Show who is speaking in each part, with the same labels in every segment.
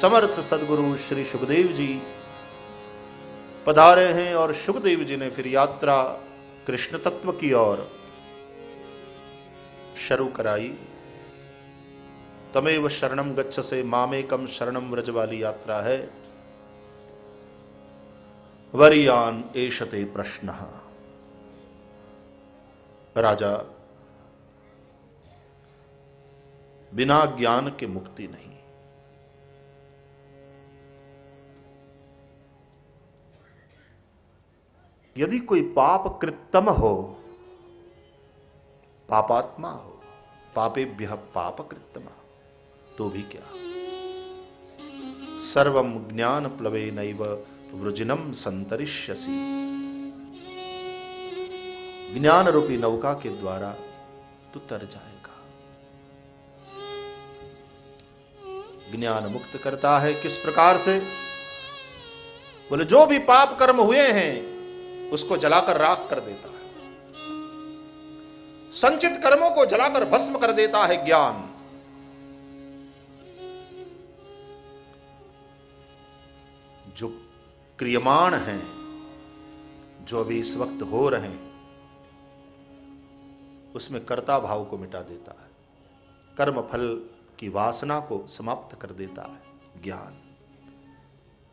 Speaker 1: समर्थ सदगुरु श्री सुखदेव जी पधारे हैं और सुखदेव जी ने फिर यात्रा कृष्ण तत्व की ओर शुरू कराई। तमेव शरणम गच्छ से मामेकम शरणम व्रज वाली यात्रा है। वरियान एशते प्रश्न। राजा, बिना ज्ञान के मुक्ति नहीं। यदि कोई पाप कृतम हो, पापात्मा हो, पापेभ्य पाप कृतम तो भी क्या? सर्वम ज्ञान प्लवे नैव वृजिनम संतरिष्यसी ज्ञान रूपी नौका के द्वारा तू तर जाएगा। ज्ञान मुक्त करता है किस प्रकार से? बोले, जो भी पाप कर्म हुए हैं उसको जलाकर राख कर देता है। संचित कर्मों को जलाकर भस्म कर देता है ज्ञान। जो क्रियमाण हैं, जो अभी इस वक्त हो रहे हैं, उसमें कर्ता भाव को मिटा देता है। कर्म फल की वासना को समाप्त कर देता है ज्ञान।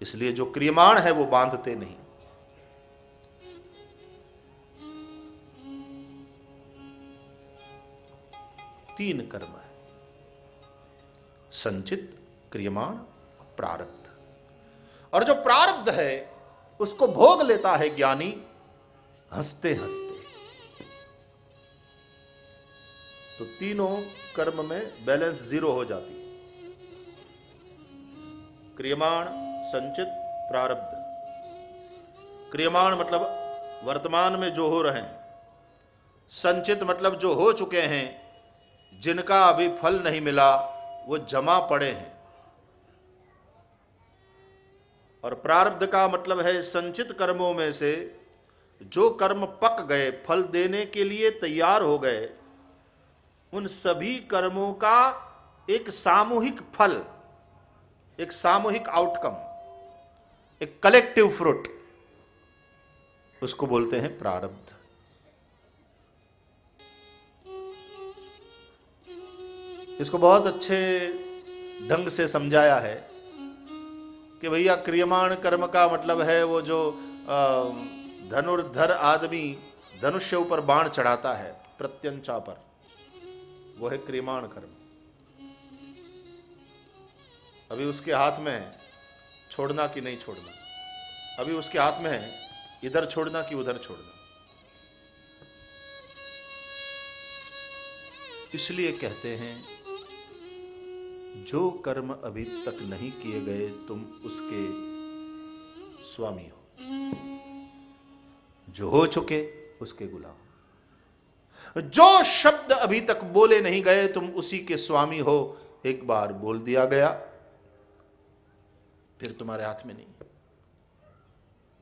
Speaker 1: इसलिए जो क्रियमाण है, वो बांधते नहीं। तीन कर्म है। संचित, क्रियमाण प्रारब्ध। और जो प्रारब्ध है, उसको भोग लेता है ज्ञानी हँसते हँसते। तो तीनों कर्म में बैलेंस ज़ीरो हो जाती है। क्रियमाण, संचित, प्रारब्ध। क्रियमाण मतलब वर्तमान में जो हो रहे हैं। संचित मतलब जो हो चुके हैं जिनका अभी फल नहीं मिला, वो जमा पड़े हैं। और प्रारब्ध का मतलब है, संचित कर्मों में से जो कर्म पक गए, फल देने के लिए तैयार हो गए, उन सभी कर्मों का एक सामूहिक फल, एक सामूहिक आउटकम एक कलेक्टिव फ्रूट उसको बोलते हैं प्रारब्ध। इसको बहुत अच्छे ढंग से समझाया है कि भैया क्रियमाण कर्म का मतलब है वो जो धनुर्धर आदमी धनुष्य ऊपर बाण चढ़ाता है, प्रत्यंचा पर। वो है क्रियमाण कर्म। अभी उसके हाथ में है, छोड़ना कि नहीं छोड़ना? अभी उसके हाथ में है, इधर छोड़ना कि उधर छोड़ना? इसलिए कहते हैं जो कर्म अभी तक नहीं किए गए, तुम उसके स्वामी हो। जो हो चुके, उसके गुलाम जो शब्द अभी तक बोले नहीं गए, तुम उसी के स्वामी हो। एक बार बोल दिया गया, फिर तुम्हारे हाथ में नहीं।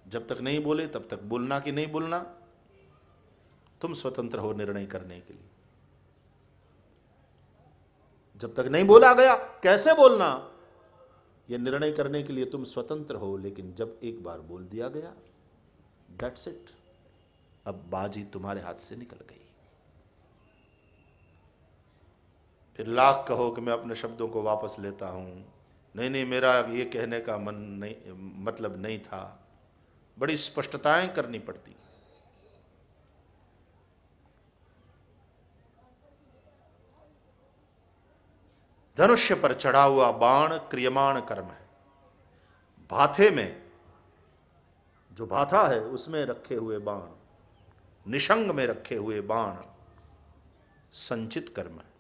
Speaker 1: जब तक नहीं बोले, तब तक बोलना कि नहीं बोलना, तुम स्वतंत्र हो निर्णय करने के लिए। जब तक नहीं बोला गया, कैसे बोलना? यह निर्णय करने के लिए तुम स्वतंत्र हो, लेकिन जब एक बार बोल दिया गया दैट्स इट अब बाजी तुम्हारे हाथ से निकल गई। फिर लाख कहो कि मैं अपने शब्दों को वापस लेता हूँ। नहीं नहीं, मेरा ये कहने का मन नहीं मतलब नहीं था। बड़ी स्पष्टताएँ करनी पड़ती। धनुष्य पर चढ़ा हुआ बाण क्रियमाण कर्म है। भाथे में जो भाथा है, उसमें रखे हुए बाण, निशंग में रखे हुए बाण संचित कर्म है।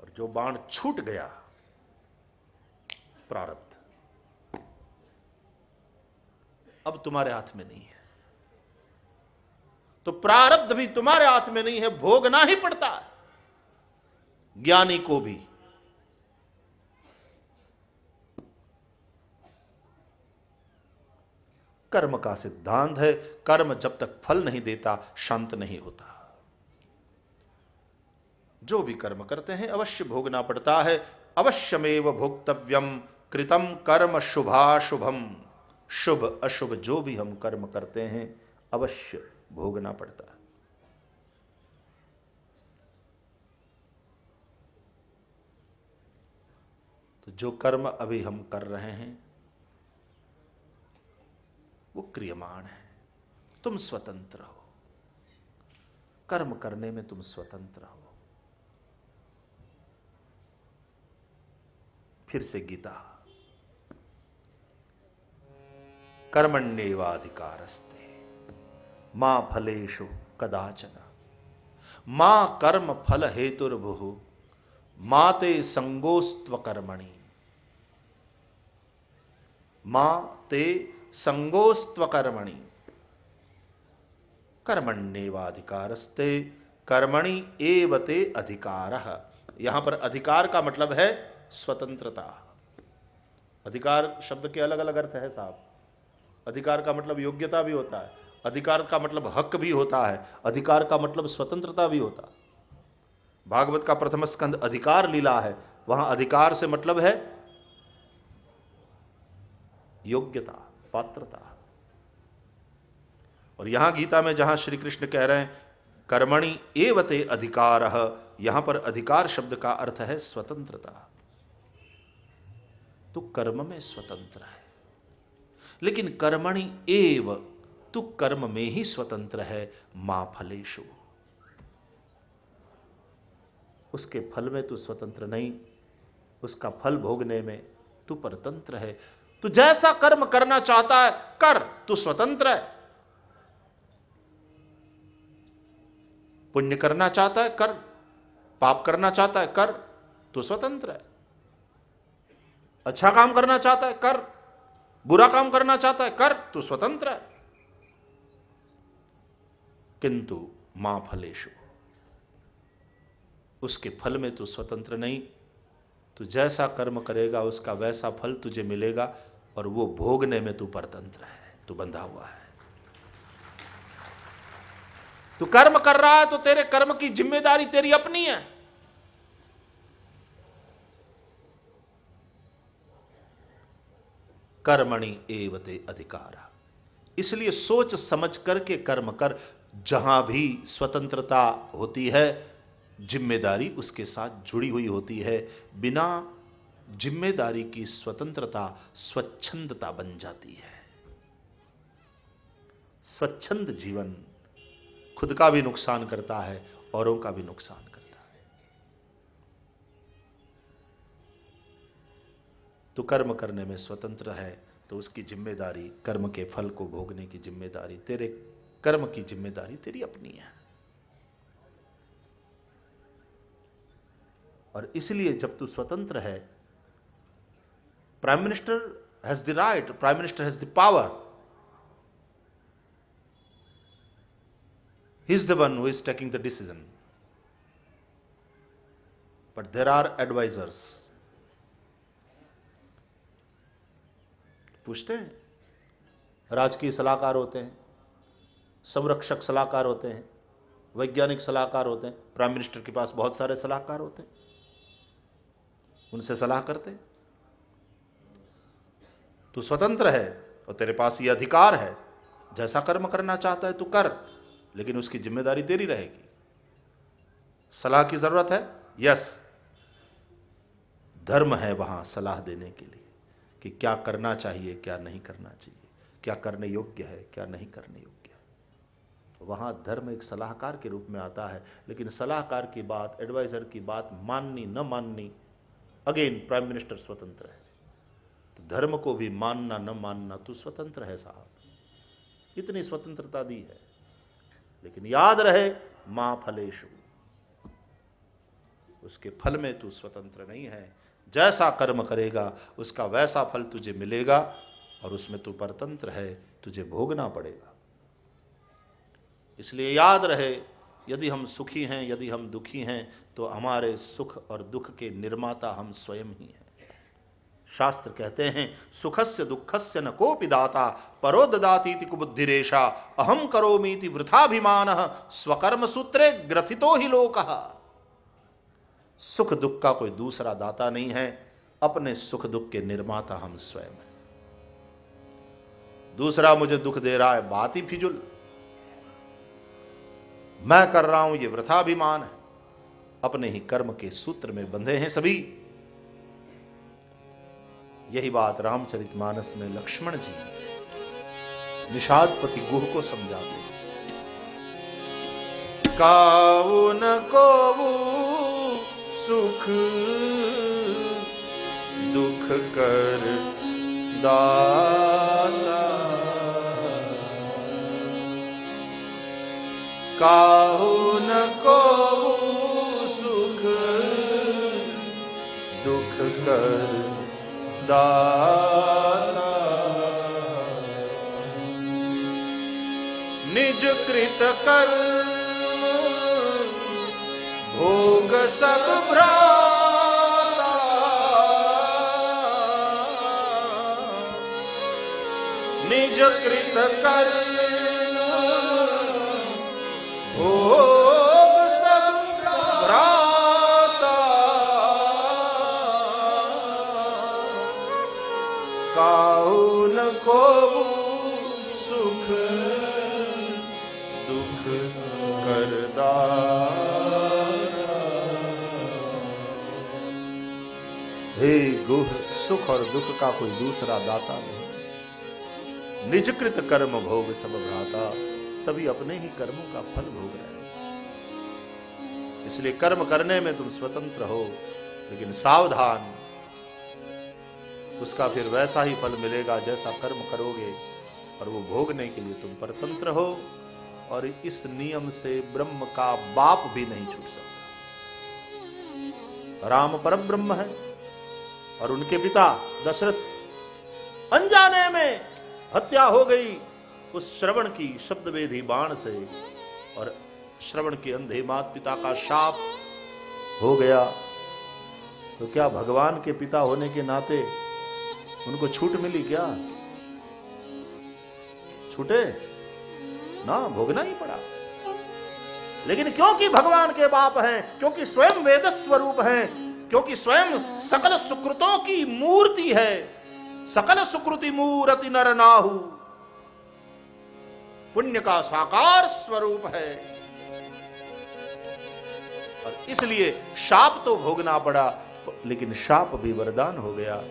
Speaker 1: और जो बाण छूट गया, प्रारब्ध। अब तुम्हारे हाथ में नहीं है। तो प्रारब्ध भी तुम्हारे हाथ में नहीं है, भोगना ही पड़ता है। ज्ञानी को भी। कर्म का सिद्धांत है, कर्म जब तक फल नहीं देता, शांत नहीं होता। जो भी कर्म करते हैं, अवश्य भोगना पड़ता है। अवश्यमेव भोक्तव्यम, कृतम कर्म शुभाशुभम। शुभ, अशुभ जो भी हम कर्म करते हैं, अवश्य भोगना पड़ता है। तो जो कर्म अभी हम कर रहे हैं, वो क्रियमाण है। तुम स्वतंत्र हो। कर्म करने में तुम स्वतंत्र हो। फिर से गीता। कर्मण्यवाधिकारस्ते। माँ फलेशु कदाचन। माँ कर्म फल हेतुर्भु। माते संगोस्त्व कर्मणि माँ ते संगोस्त्व कर्मणि कर्मण्यवाधिकारस्ते कर्मणि एवते अधिकार। यहाँ पर अधिकार का मतलब है स्वतंत्रता। अधिकार शब्द के अलग अलग अर्थ है साहब। अधिकार का मतलब योग्यता भी होता है, अधिकार का मतलब हक भी होता है, अधिकार का मतलब स्वतंत्रता भी होता है। भागवत का प्रथम स्कंद अधिकार लीला है, वहाँ अधिकार से मतलब है योग्यता, पात्रता। और यहाँ गीता में जहाँ श्री कृष्ण कह रहे हैं, कर्मणि एवते अधिकार, यहाँ पर अधिकार शब्द का अर्थ है स्वतंत्रता। तो कर्म में स्वतंत्र है। लेकिन कर्मणि एव, तू कर्म में ही स्वतंत्र है, माँ फलेशु उसके फल में तू स्वतंत्र नहीं, उसका फल भोगने में तू परतंत्र है। तू जैसा कर्म करना चाहता है, कर, तू स्वतंत्र है। पुण्य करना चाहता है, कर, पाप करना चाहता है, कर, तू स्वतंत्र है। अच्छा काम करना चाहता है, कर, बुरा काम करना चाहता है, कर, तू स्वतंत्र है। किंतु माँ फलेशु उसके फल में तू स्वतंत्र नहीं। तू जैसा कर्म करेगा, उसका वैसा फल तुझे मिलेगा और वो भोगने में तू परतंत्र है, तू बंधा हुआ है। तू कर्म कर रहा है तो तेरे कर्म की ज़िम्मेदारी तेरी अपनी है। कर्मणि एवते अधिकार। इसलिए सोच समझ करके कर्म कर, जहाँ भी स्वतंत्रता होती है ज़िम्मेदारी उसके साथ जुड़ी हुई होती है। बिना ज़िम्मेदारी की स्वतंत्रता स्वच्छंदता बन जाती है। स्वच्छंद जीवन खुद का भी नुकसान करता है, औरों का भी नुकसान करता है। तो कर्म करने में स्वतंत्र है तो उसकी ज़िम्मेदारी कर्म के फल को भोगने की ज़िम्मेदारी, तेरे कर्म की ज़िम्मेदारी तेरी अपनी है। और इसलिए जब तू स्वतंत्र है prime minister has the right prime minister has the power he is the one who is taking the decision but there are advisers पूछते हैं। राजकीय सलाहकार होते हैं, संरक्षक सलाहकार होते हैं, वैज्ञानिक सलाहकार होते हैं प्राइम मिनिस्टर के पास बहुत सारे सलाहकार होते हैं। उनसे सलाह करते। तू स्वतंत्र है और तेरे पास ये अधिकार है। जैसा कर्म करना चाहता है तू कर, लेकिन उसकी ज़िम्मेदारी तेरी रहेगी। सलाह की ज़रूरत है? यस धर्म है वहाँ सलाह देने के लिए कि क्या करना चाहिए, क्या नहीं करना चाहिए। क्या करने योग्य है, क्या नहीं करने योग्य है। वहाँ धर्म एक सलाहकार के रूप में आता है, लेकिन सलाहकार की बात एडवाइजर की बात माननी, न माननी अगेन प्राइम मिनिस्टर स्वतंत्र है तो धर्म को भी मानना न मानना तो स्वतंत्र है साहब इतनी स्वतंत्रता दी है लेकिन याद रहे माँ फलेशु उसके फल में तू स्वतंत्र नहीं है जैसा कर्म करेगा उसका वैसा फल तुझे मिलेगा और उसमें तू परतंत्र है तुझे भोगना पड़ेगा इसलिए याद रहे यदि हम सुखी हैं, यदि हम दुखी हैं तो हमारे सुख और दुख के निर्माता हम स्वयं ही हैं। शास्त्र कहते हैं, सुखस्य दुखस्य न कोपि दाता परो ददाती कुबुद्धिरेशा अहम करोमीति वृथाभिमान, स्वकर्म सूत्रे ग्रथितो ही लोक। सुख दुख का कोई दूसरा दाता नहीं है, अपने सुख दुख के निर्माता हम स्वयं हैं। दूसरा मुझे दुख दे रहा है, बात ही फिजुल। मैं कर रहा हूँ, ये वृथाभिमान है। अपने ही कर्म के सूत्र में बंधे हैं सभी। यही बात रामचरितमानस में लक्ष्मण जी निषादपति गुह को समझाते हैं। काऊ न को सुख, दुख कर दाता। काहू न को सुख, दुख कर दाता। निज कृत कर भोग सब भ्राता। निज कृत कर सुख और दुख का कोई दूसरा दाता नहीं। निजकृत कर्म भोग सब भ्राता। सभी अपने ही कर्मों का फल भोग रहे हैं। इसलिए कर्म करने में तुम स्वतंत्र हो, लेकिन सावधान। उसका फिर वैसा ही फल मिलेगा जैसा कर्म करोगे, और वो भोगने के लिए तुम परतंत्र हो, और इस नियम से ब्रह्म का बाप भी नहीं छूट सकता। राम परम ब्रह्म है, और उनके पिता दशरथ। अनजाने में हत्या हो गई उस श्रवण की शब्द वेदी बाण से और श्रवण के अंधे मात पिता का शाप हो गया। तो क्या भगवान के पिता होने के नाते उनको छूट मिली क्या? छूटे? ना, भोगना ही पड़ा। लेकिन क्योंकि भगवान के बाप हैं, क्योंकि स्वयं वेद स्वरूप हैं, क्योंकि स्वयं सकल सुकृतों की मूर्ति है, सकल सुकृति मूर्ति नर नाहु। पुण्य का साकार स्वरूप है। और इसलिए शाप तो भोगना पड़ा, लेकिन शाप भी वरदान हो गया।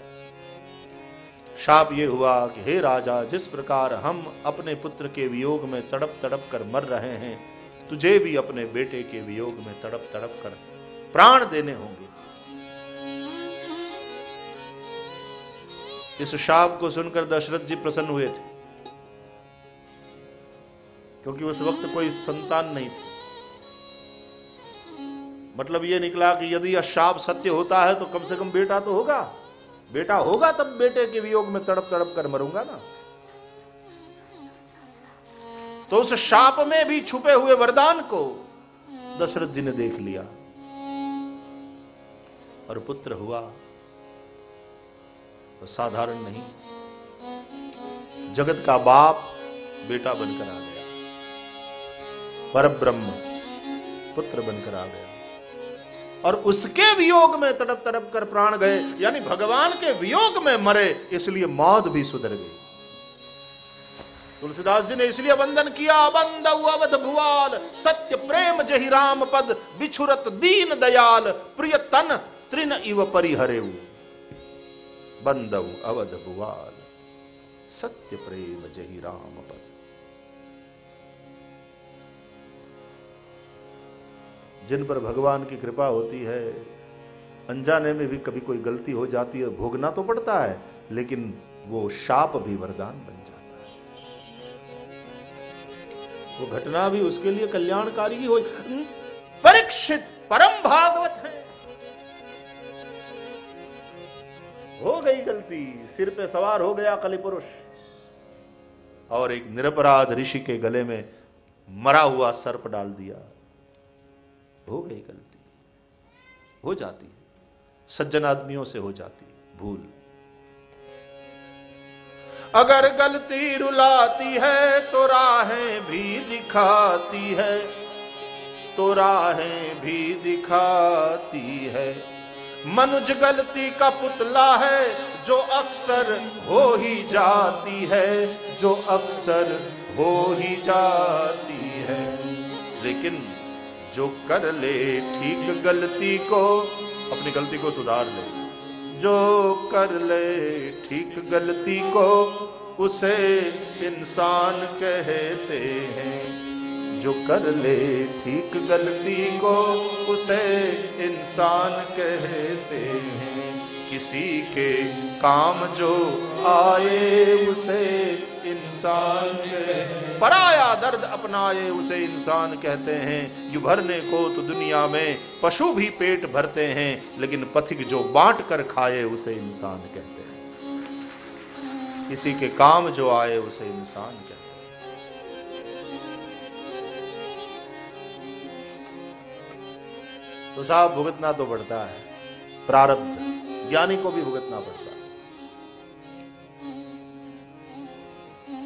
Speaker 1: शाप ये हुआ कि हे राजा, जिस प्रकार हम अपने पुत्र के वियोग में तड़प तड़प कर मर रहे हैं, तुझे भी अपने बेटे के वियोग में तड़प तड़प कर प्राण देने होंगे। इस शाप को सुनकर दशरथ जी प्रसन्न हुए थे। क्योंकि उस वक्त कोई संतान नहीं थी। मतलब यह निकला कि यदि अशाप सत्य होता है तो कम से कम बेटा तो होगा। बेटा होगा तब बेटे के वियोग में तड़प तड़प कर मरूँगा ना। तो उस शाप में भी छुपे हुए वरदान को दशरथ जी ने देख लिया। और पुत्र हुआ तो साधारण नहीं। जगत का बाप बेटा बनकर आ गया। पर ब्रह्म पुत्र बनकर आ गया। और उसके वियोग में तड़प तड़प कर प्राण गए, यानी भगवान के वियोग में मरे, इसलिए मौत भी सुधर गई। तुलसीदास जी ने इसलिए वंदन किया बंद अवध भुआल, सत्य प्रेम जही राम पद, बिछुरत दीन दयाल, प्रिय तन त्रिन इव परिहरे बंदव अवध भुआल, सत्य प्रेम जही राम पद। जिन पर भगवान की कृपा होती है, अनजाने में भी कभी कोई गलती हो जाती है भोगना तो पड़ता है, लेकिन वो शाप भी वरदान बन जाता है। वो घटना भी उसके लिए कल्याणकारी ही हो। परीक्षित परम भागवत है। हो गई गलती, सिर पे सवार हो गया कलिपुरुष और एक निरपराध ऋषि के गले में मरा हुआ सर्प डाल दिया। हो गई गलती। हो जाती है। सज्जन आदमियों से हो जाती है। भूल। अगर गलती रुलाती है तो राहें भी दिखाती है। तो राहें भी दिखाती है। मनुज गलती का पुतला है, जो अक्सर हो ही जाती है। जो अक्सर हो ही जाती है। लेकिन जो कर ले ठीक गलती को, अपनी गलती को सुधार ले। जो कर ले ठीक गलती को, उसे इंसान कहते हैं। जो कर ले ठीक गलती को, उसे इंसान कहते हैं। किसी के काम जो आए उसे इंसान पराया दर्द अपनाए उसे इंसान कहते हैं। यु भरने को तो दुनिया में पशु भी पेट भरते हैं, लेकिन पथिक जो बांट कर खाए उसे इंसान कहते हैं। किसी के काम जो आए उसे इंसान कहते हैं। तो साहब भुगतना तो पड़ता है। प्रारब्ध। ज्ञानी को भी भुगतना पड़ता है।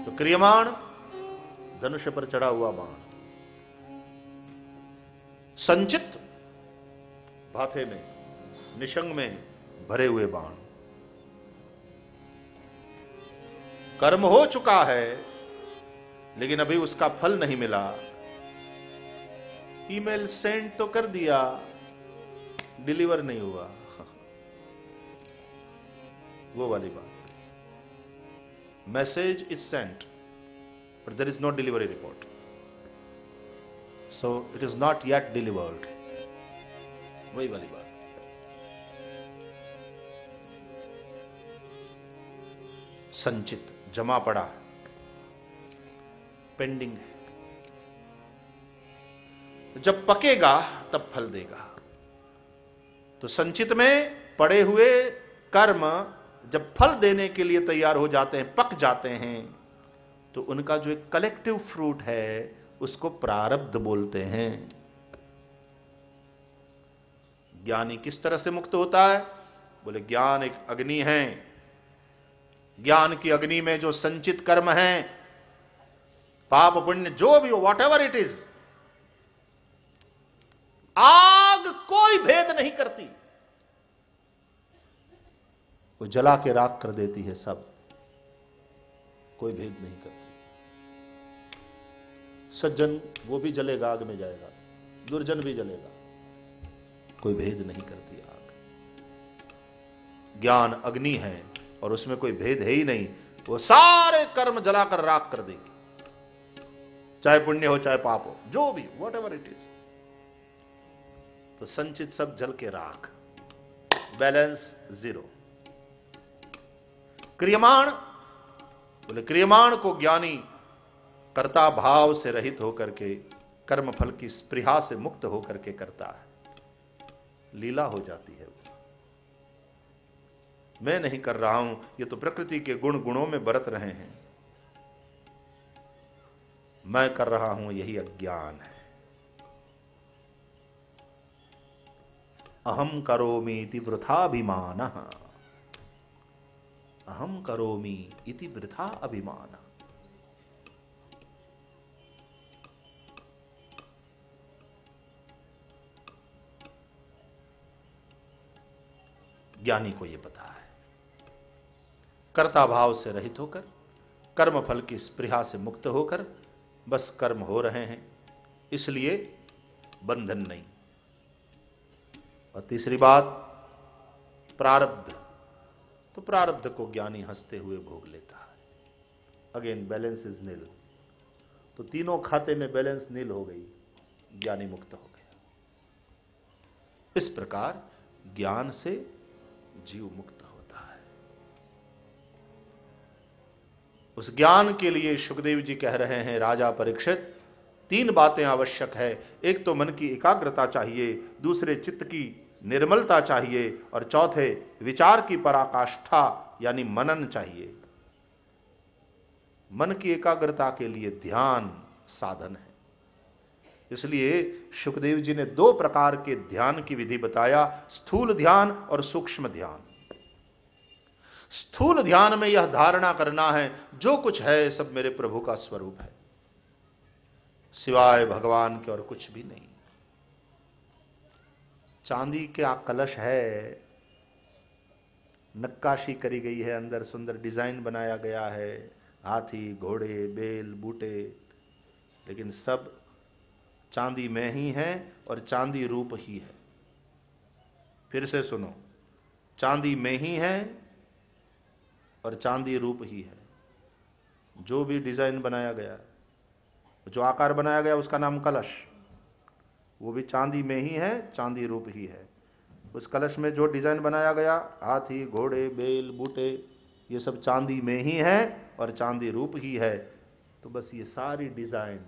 Speaker 1: तो क्रियमाण, धनुष पर चढ़ा हुआ बाण। संचित भाथे में, निशंग में भरे हुए बाण। कर्म हो चुका है, लेकिन अभी उसका फल नहीं मिला। ईमेल सेंड तो कर दिया, डिलीवर नहीं हुआ। वो वाली बात। Message is sent but there is not delivery report so it is not yet delivered वही वाली बात। संचित, जमा पड़ा पेंडिंग है। जब पकेगा, तब फल देगा। तो संचित में पड़े हुए कर्म जब फल देने के लिए तैयार हो जाते हैं, पक जाते हैं तो उनका जो एक कलेक्टिव फ्रूट है, उसको प्रारब्ध बोलते हैं। ज्ञानी किस तरह से मुक्त होता है? बोले, ज्ञान एक अग्नि है। ज्ञान की अग्नि में जो संचित कर्म है, पाप, पुण्य, जो भी हो वॉट एवर इट इज़ आग कोई भेद नहीं करती। वो जला के राख कर देती है सब। कोई भेद नहीं करती। सज्जन, वो भी जलेगा, आग में जाएगा। दुर्जन भी जलेगा। कोई भेद नहीं करती आग। ज्ञान अग्नि है और उसमें कोई भेद है ही नहीं। वो सारे कर्म जलाकर राख कर देगी। चाहे पुण्य हो, चाहे पाप हो, जो भी वट एवर इट इज़ तो संचित सब जल के राख। बैलेंस ज़ीरो क्रियमाण। बोले, क्रियमाण को ज्ञानी कर्ता भाव से रहित होकर के कर्म फल की स्पृहा से मुक्त होकर के करता है। लीला हो जाती है वो। मैं नहीं कर रहा हूँ, ये तो प्रकृति के गुण गुणों में बरत रहे हैं। मैं कर रहा हूँ, यही अज्ञान है। अहम करोमी इति वृथाभिमान। अहम करोमी इति वृथा अभिमान। ज्ञानी को यह पता है। कर्ता भाव से रहित होकर कर्म फल की स्पृहा से मुक्त होकर, बस कर्म हो रहे हैं। इसलिए बंधन नहीं। और तीसरी बात, प्रारब्ध। तो प्रारब्ध को ज्ञानी हँसते हुए भोग लेता है। अगेन बैलेंस इज़ नील तो तीनों खाते में बैलेंस नील हो गई, ज्ञानी मुक्त हो गया। इस प्रकार ज्ञान से जीव मुक्त होता है। उस ज्ञान के लिए सुखदेव जी कह रहे हैं, राजा परीक्षित, तीन बातें आवश्यक है। एक तो मन की एकाग्रता चाहिए, दूसरे चित्त की निर्मलता चाहिए और चौथे, विचार की पराकाष्ठा, यानी मनन चाहिए। मन की एकाग्रता के लिए ध्यान साधन है। इसलिए सुखदेव जी ने दो प्रकार के ध्यान की विधि बताया, स्थूल ध्यान और सूक्ष्म ध्यान। स्थूल ध्यान में यह धारणा करना है, जो कुछ है, सब मेरे प्रभु का स्वरूप है। सिवाय भगवान के और कुछ भी नहीं। चांदी का कलश है, नक्काशी करी गई है, अंदर सुंदर डिज़ाइन बनाया गया है, हाथी, घोड़े, बेल, बूटे, लेकिन सब चांदी में ही है और चांदी रूप ही है। फिर से सुनो, चांदी में ही है और चांदी रूप ही है। जो भी डिज़ाइन बनाया गया, जो आकार बनाया गया, उसका नाम कलश। वो भी चांदी में ही है, चांदी रूप ही है। उस कलश में जो डिज़ाइन बनाया गया, हाथी, घोड़े, बेल, बूटे, ये सब चांदी में ही है और चांदी रूप ही है। तो बस ये सारी डिज़ाइन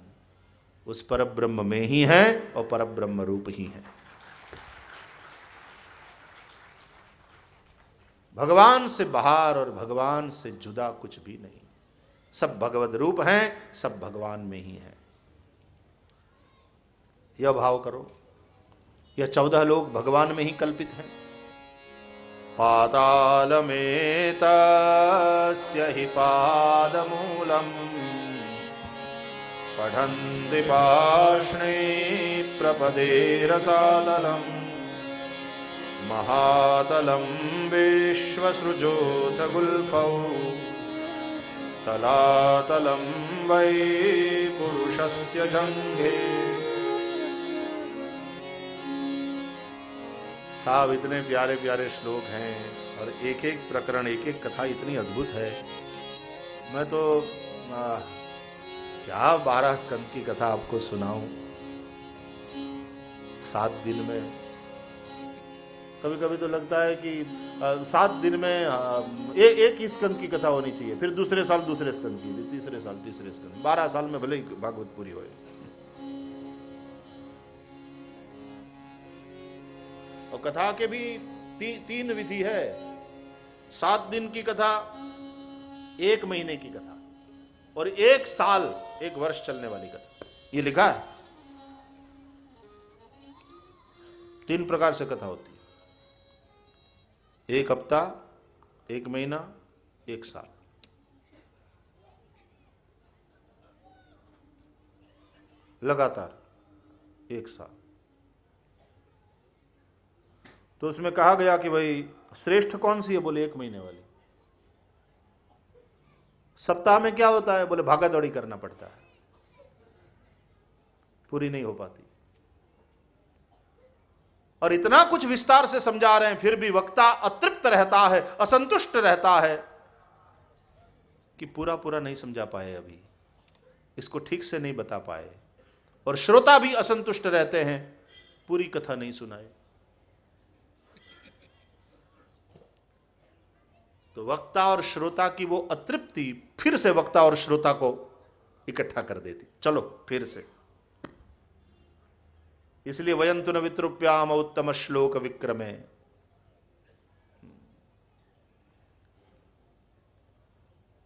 Speaker 1: उस पर ब्रह्म में ही है और पर ब्रह्म रूप ही है। भगवान से बाहर और भगवान से जुदा कुछ भी नहीं। सब भगवत रूप हैं, सब भगवान में ही है। यह भाव करो। यह चौदह लोग भगवान में ही कल्पित हैं। पाताल में हि पादमूलम। पठन्ति पाष्णे प्रपदे रसातलम् महातलं विश्वसृजोतगुल्फौ। तलातलं वै पुरुषस्य जङ्घे। साहब इतने प्यारे प्यारे श्लोक हैं और एक एक प्रकरण एक एक कथा इतनी अद्भुत है। मैं तो आ, क्या बारह स्कंद की कथा आपको सुनाऊं? सात दिन में। कभी कभी तो लगता है कि सात दिन में आ, ए, एक ही स्कंद की कथा होनी चाहिए फिर दूसरे साल दूसरे स्कंद की तीसरे साल तीसरे स्कंद। बारह साल में भले ही भागवत पूरी होए और कथा के भी ती, तीन विधि है। सात दिन की कथा एक महीने की कथा और एक साल एक वर्ष चलने वाली कथा। ये लिखा है। तीन प्रकार से कथा होती है। एक हफ़्ता एक महीना एक साल। लगातार एक साल। तो उसमें कहा गया कि भाई, श्रेष्ठ कौन सी है? बोले, एक महीने वाली। सप्ताह में क्या होता है? बोले भागा दौड़ी करना पड़ता है। पूरी नहीं हो पाती। और इतना कुछ विस्तार से समझा रहे हैं, फिर भी वक्ता अतृप्त रहता है, असंतुष्ट रहता है, कि पूरा पूरा नहीं समझा पाए अभी। इसको ठीक से नहीं बता पाए। और श्रोता भी असंतुष्ट रहते हैं, पूरी कथा नहीं सुनाए। तो वक्ता और श्रोता की वो अतृप्ति फिर से वक्ता और श्रोता को इकट्ठा कर देती। चलो, फिर से। इसलिए वयंतु न वित्रुप्याम उत्तम श्लोक विक्रमे।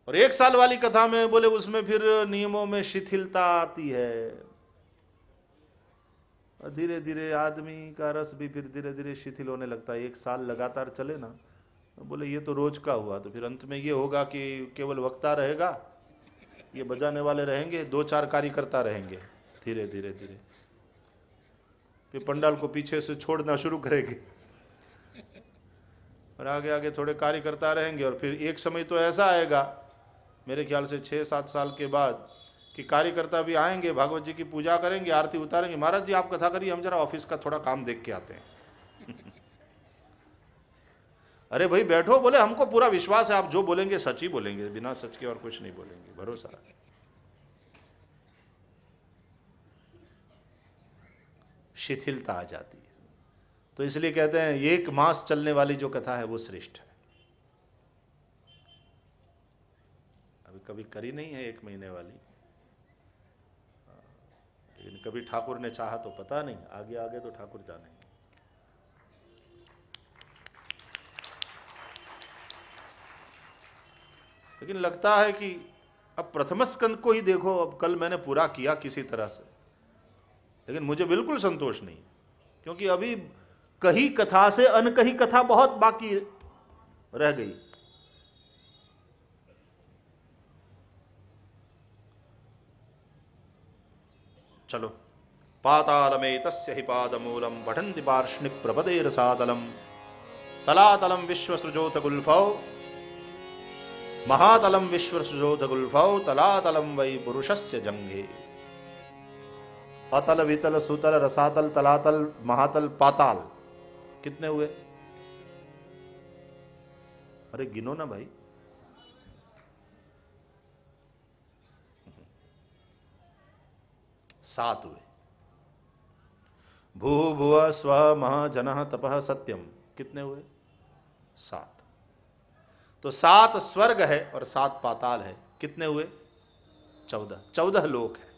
Speaker 1: और एक साल वाली कथा में बोले, उसमें फिर नियमों में शिथिलता आती है। धीरे धीरे आदमी का रस भी फिर धीरे धीरे शिथिल होने लगता है। एक साल लगातार चले ना तो बोले, ये तो रोज का हुआ। तो फिर अंत में ये होगा कि केवल वक्ता रहेगा, ये बजाने वाले रहेंगे, दो चार कार्यकर्ता रहेंगे, धीरे धीरे धीरे। फिर पंडाल को पीछे से छोड़ना शुरू करेंगे। और आगे आगे थोड़े कार्यकर्ता रहेंगे और फिर एक समय तो ऐसा आएगा, मेरे ख्याल से छह, सात साल के बाद, कि कार्यकर्ता भी आएँगे, भागवत जी की पूजा करेंगे, आरती उतारेंगे। महाराज जी, आप कथा करिए, हम जरा ऑफ़िस का थोड़ा काम देख के आते हैं। अरे भाई बैठो, बोले, हमको पूरा विश्वास है, आप जो बोलेंगे सच ही बोलेंगे, बिना सच के और कुछ नहीं बोलेंगे, भरोसा शिथिलता आ जाती है। तो इसलिए कहते हैं एक मास चलने वाली जो कथा है, वो श्रेष्ठ है। अभी कभी करी नहीं है एक महीने वाली। लेकिन कभी ठाकुर ने चाहा तो पता नहीं, आगे आगे तो ठाकुर जाने। लेकिन लगता है कि अब प्रथम स्कंद को ही देखो, अब कल मैंने पूरा किया किसी तरह से। लेकिन मुझे बिल्कुल संतोष नहीं क्योंकि अभी कही कथा से अनकही कथा बहुत बाकी रह गई। चलो। पाताल पातालमे तस्य हि पादमूलम रसातलम। तलातलम विश्वसृजोत गुल्फौ महातलम विश्वसृजोत गुल्फौ तलातलम वै पुरुषस्य जंगे अतल वितल, सुतल, रसातल, तलातल, महातल, पाताल। कितने हुए? अरे, गिनो ना भाई। सात हुए। भू, भुव, स्व, मह, जन तपह सत्यम। कितने हुए? सात। तो सात स्वर्ग है और सात पाताल है। कितने हुए? चौदह। चौदह लोक है।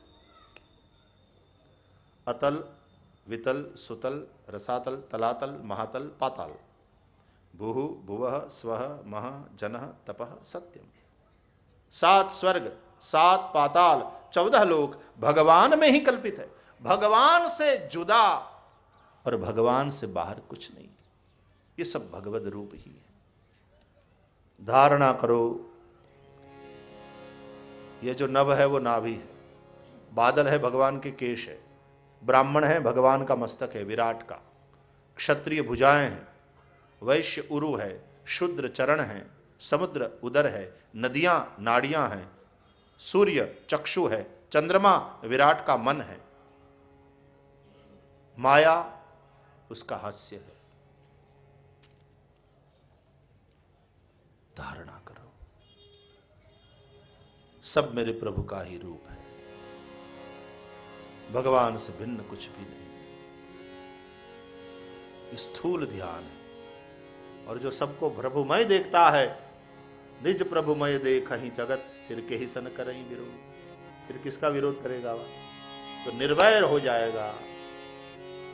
Speaker 1: अतल, वितल, सुतल, रसातल, तलातल, महातल, पाताल। भूहु, भुव, स्व, मह, जन, तप, सत्यम। सात स्वर्ग, सात पाताल, चौदह लोक भगवान में ही कल्पित है। भगवान से जुदा और भगवान से बाहर कुछ नहीं। ये सब भगवत रूप ही है। धारणा करो। ये जो नव है वो नाभि है। बादल है भगवान के केश है। ब्राह्मण है भगवान का मस्तक है, विराट का। क्षत्रिय भुजाएँ हैं। वैश्य उरु है, शुद्र चरण है, समुद्र उदर है, नदियाँ, नाड़ियाँ हैं। सूर्य चक्षु है, चंद्रमा विराट का मन है। माया, उसका हास्य है। धारणा करो। सब मेरे प्रभु का ही रूप है। भगवान से भिन्न कुछ भी नहीं। स्थूल ध्यान है। और जो सबको प्रभुमय देखता है, निज प्रभुमय देख ही जगत, फिर के ही सन करें विरोध। फिर किसका विरोध करेगा वह? तो निर्वैर हो जाएगा,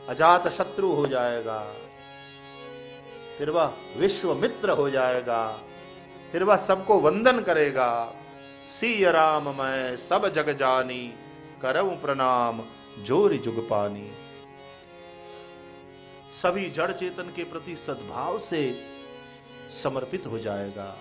Speaker 1: अजात शत्रु हो जाएगा, फिर वह विश्व मित्र हो जाएगा। फिर वह सबको वंदन करेगा। सी राम मैं, सब जग जानी, करऊ प्रणाम, ज़ोर जुग पानी। सभी जड़ चेतन के प्रति सद्भाव से समर्पित हो जाएगा।